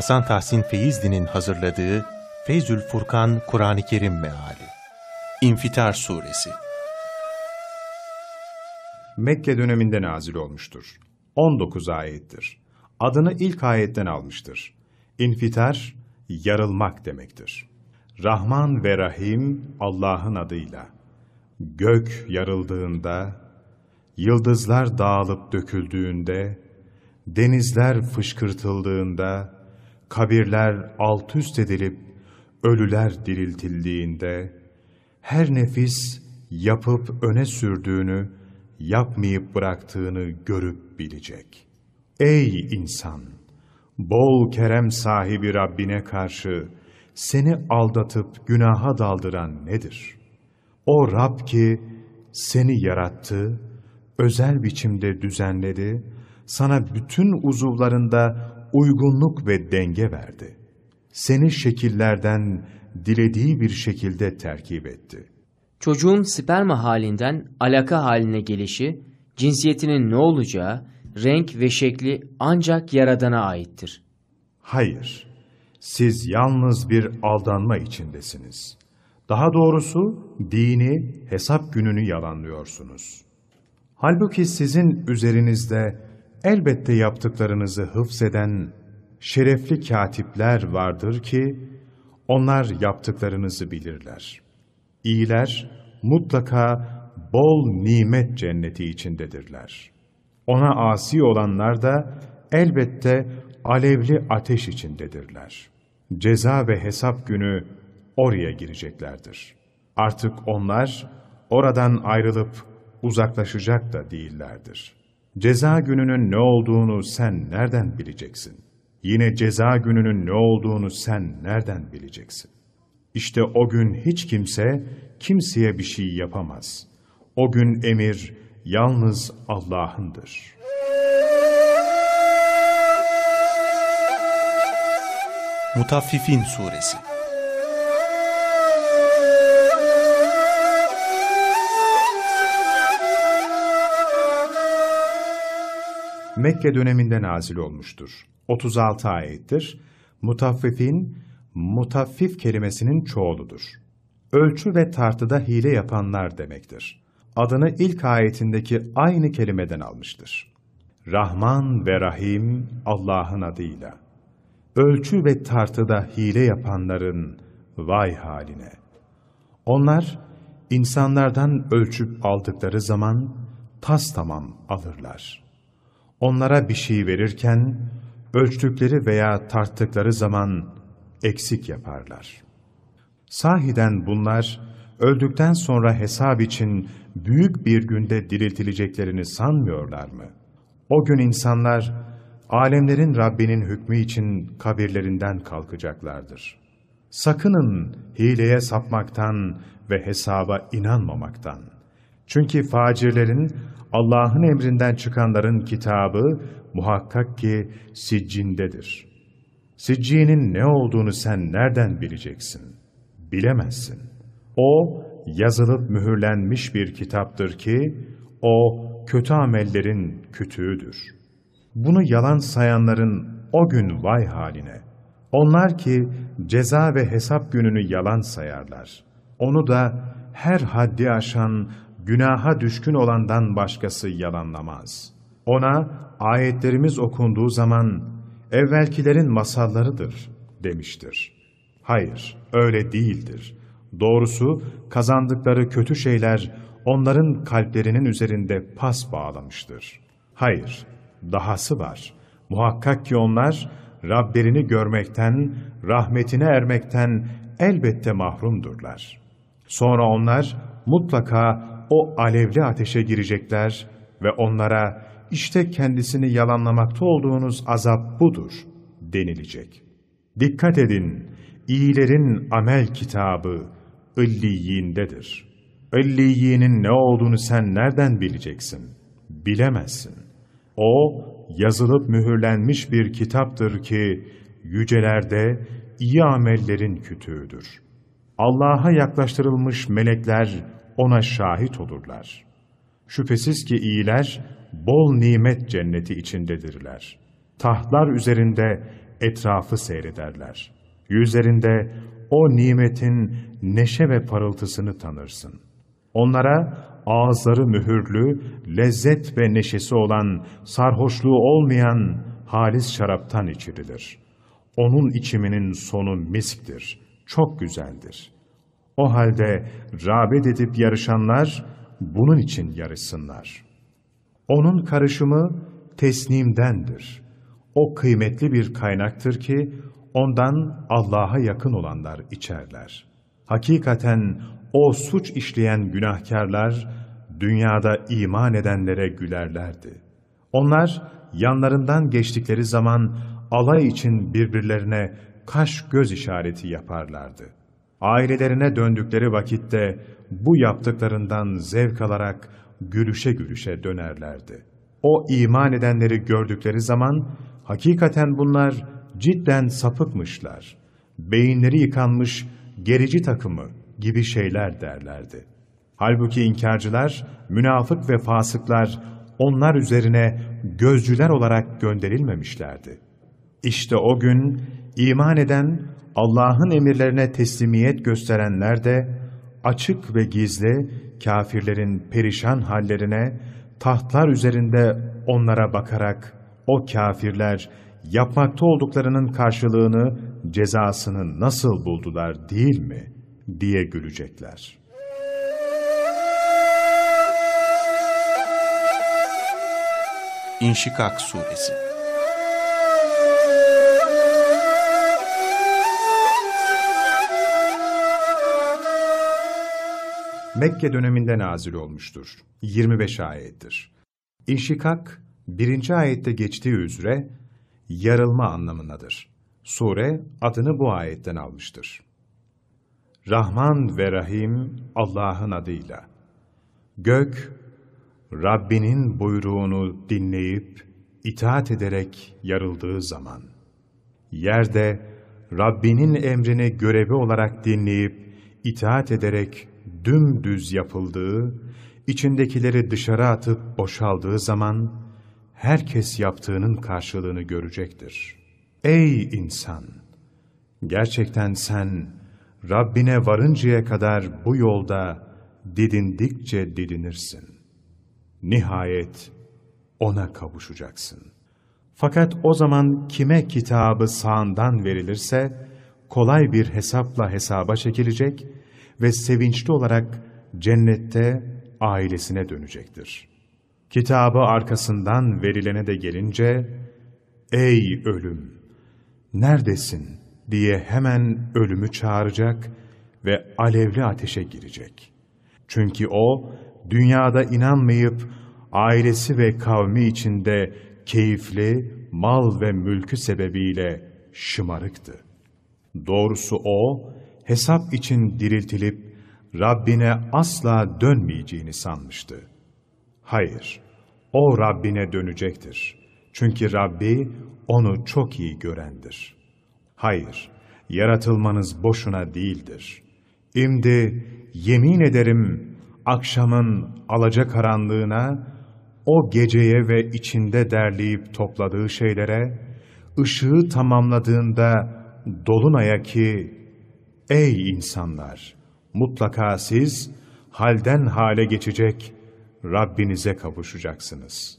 Hasan Tahsin Feyzli'nin hazırladığı Feyzül Furkan Kur'an-ı Kerim Meali İnfitar Suresi Mekke döneminde nazil olmuştur. 19 ayettir. Adını ilk ayetten almıştır. İnfitar, yarılmak demektir. Rahman ve Rahim Allah'ın adıyla. Gök yarıldığında, yıldızlar dağılıp döküldüğünde, denizler fışkırtıldığında, kabirler alt üst edilip ölüler diriltildiğinde, her nefis yapıp öne sürdüğünü, yapmayıp bıraktığını görüp bilecek. Ey insan! Bol kerem sahibi Rabbine karşı seni aldatıp günaha daldıran nedir? O Rab ki seni yarattı, özel biçimde düzenledi, sana bütün uzuvlarında uygunluk ve denge verdi. Seni şekillerden dilediği bir şekilde terkip etti. Çocuğun sperma halinden alaka haline gelişi, cinsiyetinin ne olacağı, renk ve şekli ancak Yaradan'a aittir. Hayır, siz yalnız bir aldanma içindesiniz. Daha doğrusu dini, hesap gününü yalanlıyorsunuz. Halbuki sizin üzerinizde elbette yaptıklarınızı hıfzeden şerefli katipler vardır ki, onlar yaptıklarınızı bilirler. İyiler mutlaka bol nimet cenneti içindedirler. Ona asi olanlar da elbette alevli ateş içindedirler. Ceza ve hesap günü oraya gireceklerdir. Artık onlar oradan ayrılıp uzaklaşacak da değillerdir. Ceza gününün ne olduğunu sen nereden bileceksin? Yine ceza gününün ne olduğunu sen nereden bileceksin? İşte o gün hiç kimse kimseye bir şey yapamaz. O gün emir yalnız Allah'ındır. Mutaffifin Suresi Mekke döneminde nazil olmuştur. 36 ayettir. Mutaffifin, mutaffif kelimesinin çoğuludur. Ölçü ve tartıda hile yapanlar demektir. Adını ilk ayetindeki aynı kelimeden almıştır. Rahman ve Rahim Allah'ın adıyla. Ölçü ve tartıda hile yapanların vay haline. Onlar insanlardan ölçüp aldıkları zaman tas tamam alırlar. Onlara bir şey verirken ölçtükleri veya tarttıkları zaman eksik yaparlar. Sahiden bunlar öldükten sonra hesap için büyük bir günde diriltileceklerini sanmıyorlar mı? O gün insanlar alemlerin Rabbinin hükmü için kabirlerinden kalkacaklardır. Sakının hileye sapmaktan ve hesaba inanmamaktan. Çünkü facirlerin Allah'ın emrinden çıkanların kitabı muhakkak ki siccindedir. Siccinin ne olduğunu sen nereden bileceksin? Bilemezsin. O yazılıp mühürlenmiş bir kitaptır ki o kötü amellerin kütüğüdür. Bunu yalan sayanların o gün vay haline. Onlar ki ceza ve hesap gününü yalan sayarlar. Onu da her haddi aşan, günaha düşkün olandan başkası yalanlamaz. Ona ayetlerimiz okunduğu zaman evvelkilerin masallarıdır demiştir. Hayır, öyle değildir. Doğrusu kazandıkları kötü şeyler onların kalplerinin üzerinde pas bağlamıştır. Hayır, dahası var. Muhakkak ki onlar Rablerini görmekten, rahmetine ermekten elbette mahrumdurlar. Sonra onlar mutlaka o alevli ateşe girecekler ve onlara işte kendisini yalanlamakta olduğunuz azap budur denilecek. Dikkat edin, iyilerin amel kitabı illiyindedir. İlliyinin ne olduğunu sen nereden bileceksin? Bilemezsin. O, yazılıp mühürlenmiş bir kitaptır ki, yücelerde iyi amellerin kütüğüdür. Allah'a yaklaştırılmış melekler ona şahit olurlar. Şüphesiz ki iyiler, bol nimet cenneti içindedirler. Tahtlar üzerinde etrafı seyrederler. Yüzlerinde o nimetin neşe ve parıltısını tanırsın. Onlara ağızları mühürlü, lezzet ve neşesi olan, sarhoşluğu olmayan halis şaraptan içirilir. Onun içiminin sonu misktir, çok güzeldir. O halde rağbet edip yarışanlar bunun için yarışsınlar. Onun karışımı tesnimdendir. O kıymetli bir kaynaktır ki ondan Allah'a yakın olanlar içerler. Hakikaten o suç işleyen günahkarlar dünyada iman edenlere gülerlerdi. Onlar yanlarından geçtikleri zaman alay için birbirlerine kaş göz işareti yaparlardı. Ailelerine döndükleri vakitte bu yaptıklarından zevk alarak gülüşe gülüşe dönerlerdi. O iman edenleri gördükleri zaman hakikaten bunlar cidden sapıkmışlar. Beyinleri yıkanmış gerici takımı gibi şeyler derlerdi. Halbuki inkarcılar, münafık ve fasıklar onlar üzerine gözcüler olarak gönderilmemişlerdi. İşte o gün iman eden, Allah'ın emirlerine teslimiyet gösterenler de açık ve gizli kafirlerin perişan hallerine tahtlar üzerinde onlara bakarak o kafirler yapmakta olduklarının karşılığını, cezasını nasıl buldular değil mi diye gülecekler. İnşikak Suresi Mekke döneminde nazil olmuştur. 25 ayettir. İnşikak, birinci ayette geçtiği üzere yarılma anlamındadır. Sure adını bu ayetten almıştır. Rahman ve Rahim Allah'ın adıyla. Gök, Rabbinin buyruğunu dinleyip itaat ederek yarıldığı zaman, yerde Rabbinin emrini görevi olarak dinleyip itaat ederek dümdüz yapıldığı, içindekileri dışarı atıp boşaldığı zaman, herkes yaptığının karşılığını görecektir. Ey insan! Gerçekten sen, Rabbine varıncaya kadar bu yolda didindikçe didinirsin. Nihayet ona kavuşacaksın. Fakat o zaman kime kitabı sağından verilirse, kolay bir hesapla hesaba çekilecek ve sevinçli olarak cennette ailesine dönecektir. Kitabı arkasından verilene de gelince, ''Ey ölüm, neredesin?'' diye hemen ölümü çağıracak ve alevli ateşe girecek. Çünkü o, dünyada inanmayıp, ailesi ve kavmi içinde keyifli, mal ve mülkü sebebiyle şımarıktı. Doğrusu o, hesap için diriltilip, Rabbine asla dönmeyeceğini sanmıştı. Hayır, o Rabbine dönecektir. Çünkü Rabbi onu çok iyi görendir. Hayır, yaratılmanız boşuna değildir. İmdi yemin ederim akşamın alacakaranlığına, o geceye ve içinde derleyip topladığı şeylere, ışığı tamamladığında dolunaya ki, ey insanlar, mutlaka siz halden hale geçecek, Rabbinize kavuşacaksınız.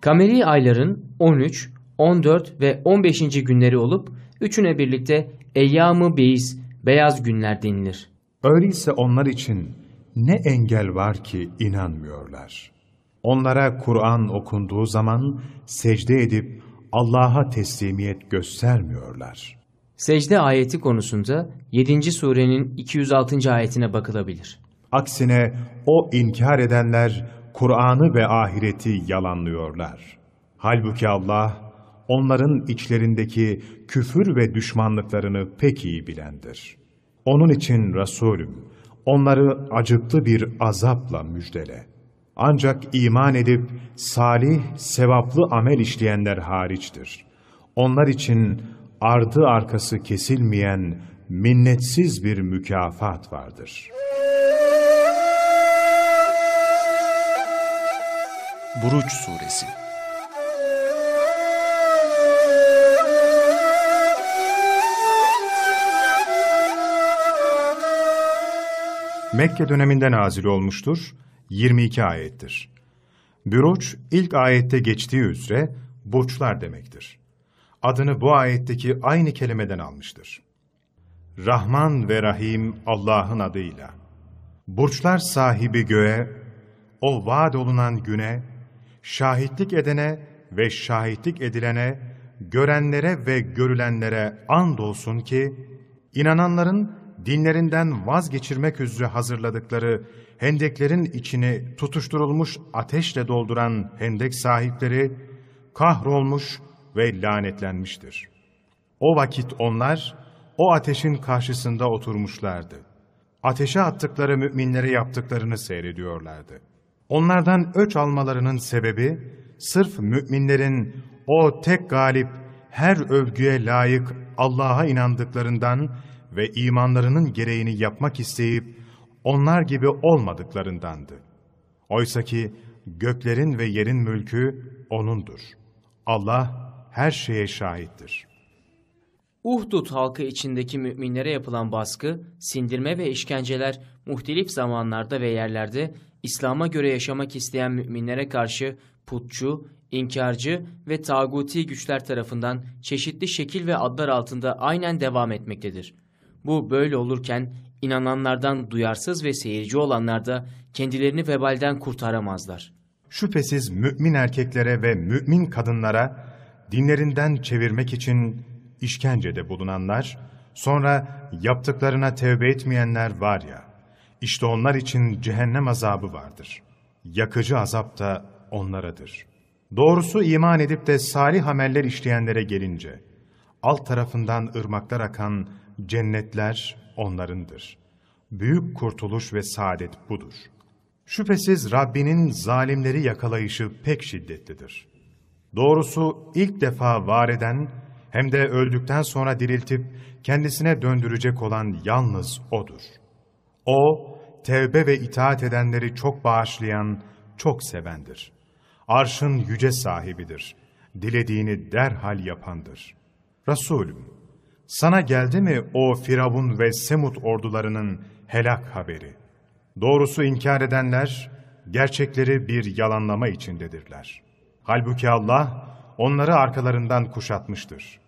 Kameri ayların 13, 14 ve 15. günleri olup üçüne birlikte Eyyam-ı Beyiz, beyaz günler denilir. Öyleyse onlar için ne engel var ki inanmıyorlar. Onlara Kur'an okunduğu zaman secde edip Allah'a teslimiyet göstermiyorlar. Secde ayeti konusunda 7. surenin 206. ayetine bakılabilir. Aksine o inkar edenler Kur'an'ı ve ahireti yalanlıyorlar. Halbuki Allah onların içlerindeki küfür ve düşmanlıklarını pek iyi bilendir. Onun için Resulüm onları acıklı bir azapla müjdele. Ancak iman edip salih, sevaplı amel işleyenler hariçtir. Onlar için ardı arkası kesilmeyen minnetsiz bir mükafat vardır. Buruç Suresi Mekke döneminden nazil olmuştur, 22 ayettir. Büroç, ilk ayette geçtiği üzere borçlar demektir. Adını bu ayetteki aynı kelimeden almıştır. Rahman ve Rahim Allah'ın adıyla. Burçlar sahibi göğe, o vaad olunan güne, şahitlik edene ve şahitlik edilene, görenlere ve görülenlere andolsun ki, inananların dinlerinden vazgeçirmek üzere hazırladıkları hendeklerin içini tutuşturulmuş ateşle dolduran hendek sahipleri, kahrolmuş ve lanetlenmiştir. O vakit onlar, o ateşin karşısında oturmuşlardı. Ateşe attıkları müminlere yaptıklarını seyrediyorlardı. Onlardan öç almalarının sebebi, sırf müminlerin o tek galip, her övgüye layık Allah'a inandıklarından ve imanlarının gereğini yapmak isteyip, onlar gibi olmadıklarındandı. Oysa ki göklerin ve yerin mülkü O'nundur. Allah her şeye şahittir. Uhdud halkı içindeki müminlere yapılan baskı, sindirme ve işkenceler muhtelif zamanlarda ve yerlerde İslam'a göre yaşamak isteyen müminlere karşı putçu, inkarcı ve tağuti güçler tarafından çeşitli şekil ve adlar altında aynen devam etmektedir. Bu böyle olurken inananlardan duyarsız ve seyirci olanlar da kendilerini vebalden kurtaramazlar. Şüphesiz mümin erkeklere ve mümin kadınlara dinlerinden çevirmek için işkencede bulunanlar, sonra yaptıklarına tevbe etmeyenler var ya, işte onlar için cehennem azabı vardır. Yakıcı azap da onlaradır. Doğrusu iman edip de salih ameller işleyenlere gelince, alt tarafından ırmaklar akan cennetler onlarındır. Büyük kurtuluş ve saadet budur. Şüphesiz Rabbinin zalimleri yakalayışı pek şiddetlidir. Doğrusu ilk defa var eden hem de öldükten sonra diriltip kendisine döndürecek olan yalnız O'dur. O, tevbe ve itaat edenleri çok bağışlayan, çok sevendir. Arşın yüce sahibidir. Dilediğini derhal yapandır. Resulüm, sana geldi mi o Firavun ve Semut ordularının helak haberi? Doğrusu inkar edenler, gerçekleri bir yalanlama içindedirler. Halbuki Allah, onları arkalarından kuşatmıştır.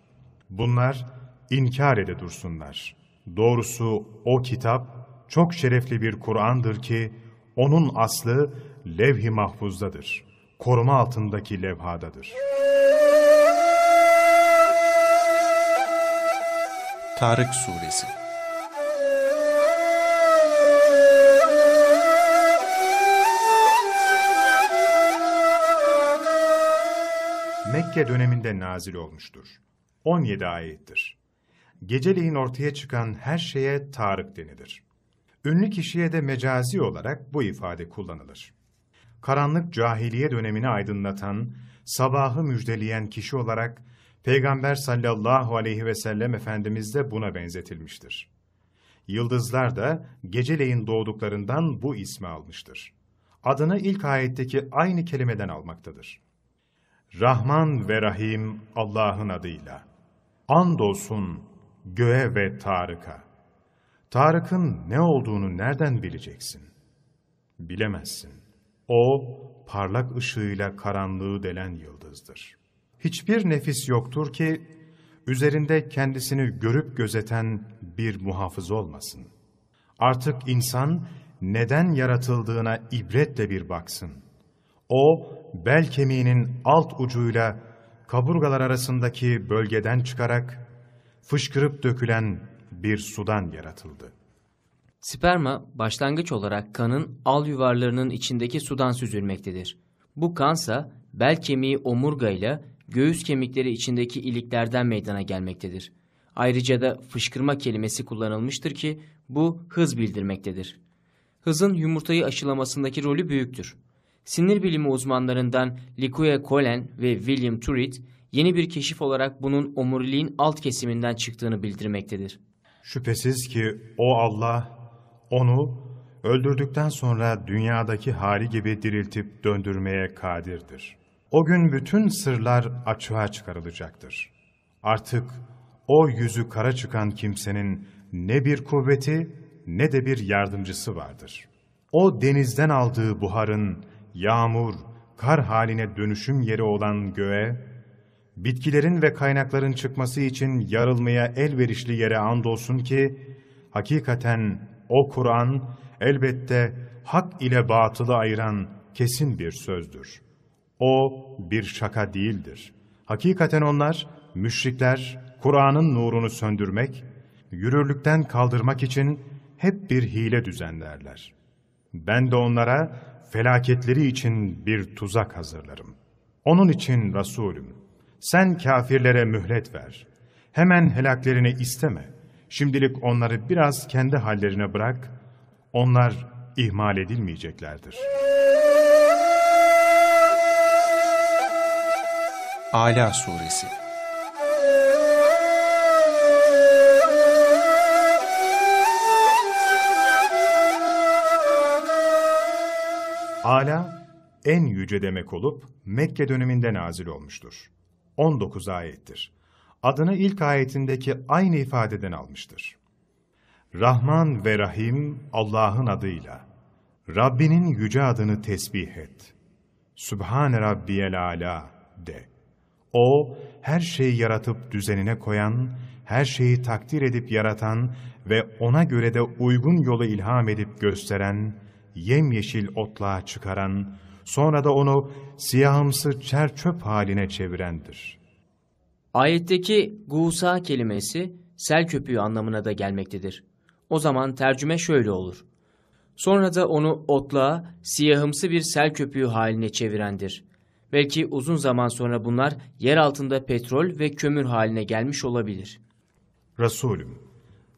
Bunlar, inkar ede dursunlar. Doğrusu o kitap, çok şerefli bir Kur'an'dır ki, onun aslı levh-i mahfuzdadır. Koruma altındaki levhadadır. Tarık Suresi Mekke döneminde nazil olmuştur. 17 ayettir. Geceleyin ortaya çıkan her şeye Tarık denilir. Ünlü kişiye de mecazi olarak bu ifade kullanılır. Karanlık cahiliye dönemini aydınlatan, sabahı müjdeleyen kişi olarak Peygamber sallallahu aleyhi ve sellem Efendimiz de buna benzetilmiştir. Yıldızlar da geceleyin doğduklarından bu ismi almıştır. Adını ilk ayetteki aynı kelimeden almaktadır. Rahman ve Rahim Allah'ın adıyla. Andolsun göğe ve Tarık'a. Tarık'ın ne olduğunu nereden bileceksin? Bilemezsin. O, parlak ışığıyla karanlığı delen yıldızdır. Hiçbir nefis yoktur ki, üzerinde kendisini görüp gözeten bir muhafız olmasın. Artık insan neden yaratıldığına ibretle bir baksın. O, bel kemiğinin alt ucuyla kaburgalar arasındaki bölgeden çıkarak, fışkırıp dökülen bir sudan yaratıldı. Sperma başlangıç olarak kanın al yuvarlarının içindeki sudan süzülmektedir. Bu kansa bel kemiği omurga ile göğüs kemikleri içindeki iliklerden meydana gelmektedir. Ayrıca da fışkırma kelimesi kullanılmıştır ki bu hız bildirmektedir. Hızın yumurtayı aşılamasındaki rolü büyüktür. Sinir bilimi uzmanlarından Likuya Colen ve William Turrit yeni bir keşif olarak bunun omuriliğin alt kesiminden çıktığını bildirmektedir. Şüphesiz ki o Allah, onu öldürdükten sonra dünyadaki hali gibi diriltip döndürmeye kadirdir. O gün bütün sırlar açığa çıkarılacaktır. Artık o yüzü kara çıkan kimsenin ne bir kuvveti ne de bir yardımcısı vardır. O denizden aldığı buharın yağmur, kar haline dönüşüm yeri olan göğe, bitkilerin ve kaynakların çıkması için yarılmaya elverişli yere andolsun ki, hakikaten o Kur'an elbette hak ile batılı ayıran kesin bir sözdür. O bir şaka değildir. Hakikaten onlar, müşrikler, Kur'an'ın nurunu söndürmek, yürürlükten kaldırmak için hep bir hile düzenlerler. Ben de onlara felaketleri için bir tuzak hazırlarım. Onun için Resulüm, sen kafirlere mühlet ver. Hemen helaklerini isteme. Şimdilik onları biraz kendi hallerine bırak. Onlar ihmal edilmeyeceklerdir. Ala Suresi Ala, en yüce demek olup Mekke döneminde nazil olmuştur. 19 ayettir. Adını ilk ayetindeki aynı ifadeden almıştır. Rahman ve Rahim Allah'ın adıyla. Rabbinin yüce adını tesbih et. Sübhane Rabbiyel Ala de. O, her şeyi yaratıp düzenine koyan, her şeyi takdir edip yaratan ve ona göre de uygun yolu ilham edip gösteren, yemyeşil otluğa çıkaran, sonra da onu siyahımsı çer çöp haline çevirendir. Ayetteki gusa kelimesi sel köpüğü anlamına da gelmektedir. O zaman tercüme şöyle olur. Sonra da onu otluğa, siyahımsı bir sel köpüğü haline çevirendir. Belki uzun zaman sonra bunlar yer altında petrol ve kömür haline gelmiş olabilir. Resulüm,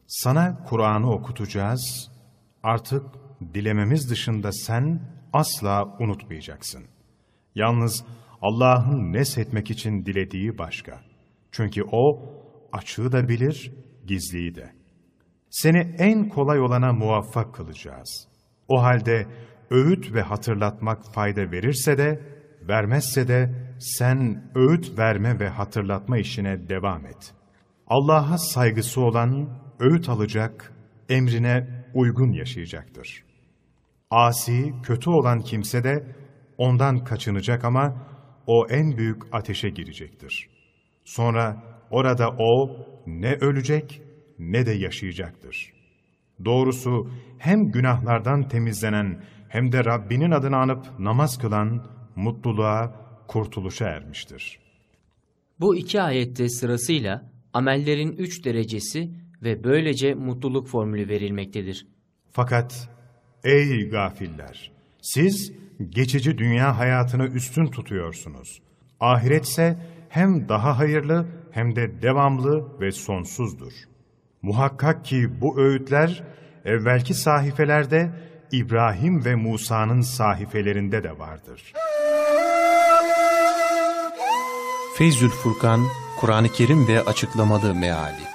sana Kur'an'ı okutacağız, artık dilememiz dışında sen asla unutmayacaksın. Yalnız Allah'ın neshetmek için dilediği başka. Çünkü O açığı da bilir, gizliyi de. Seni en kolay olana muvaffak kılacağız. O halde öğüt ve hatırlatmak fayda verirse de, vermezse de sen öğüt verme ve hatırlatma işine devam et. Allah'a saygısı olan öğüt alacak, emrine uygun yaşayacaktır. Asi, kötü olan kimse de ondan kaçınacak ama o en büyük ateşe girecektir. Sonra orada o ne ölecek ne de yaşayacaktır. Doğrusu hem günahlardan temizlenen hem de Rabbinin adını anıp namaz kılan mutluluğa, kurtuluşa ermiştir. Bu iki ayette sırasıyla amellerin üç derecesi ve böylece mutluluk formülü verilmektedir. Fakat ey gafiller! Siz geçici dünya hayatını üstün tutuyorsunuz. Ahiretse hem daha hayırlı hem de devamlı ve sonsuzdur. Muhakkak ki bu öğütler evvelki sahifelerde İbrahim ve Musa'nın sahifelerinde de vardır. Feyzül Furkan, Kur'an-ı Kerim ve Açıklamalı Meali